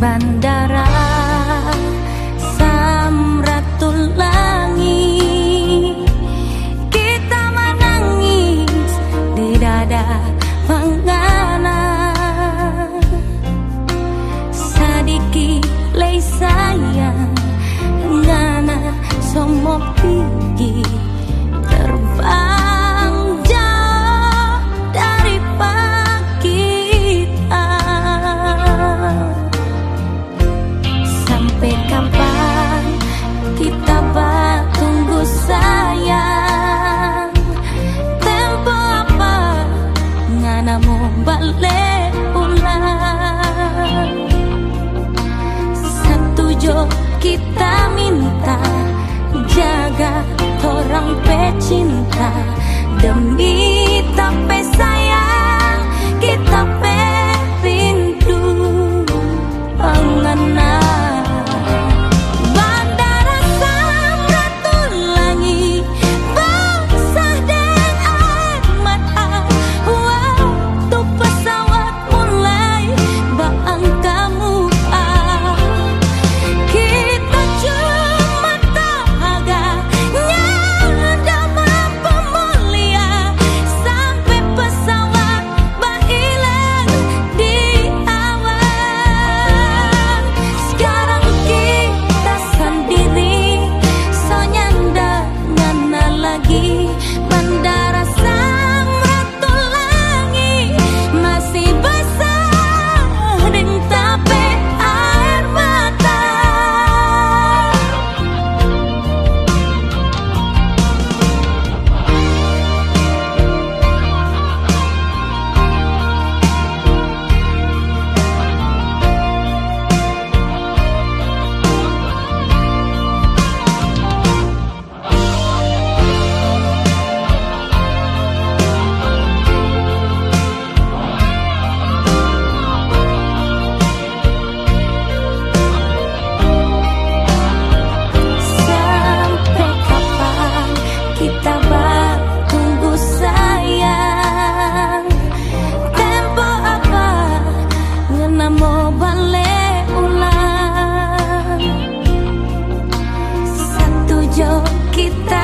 bandara. kita minta jaga orang pecinta demi tak pesan. quita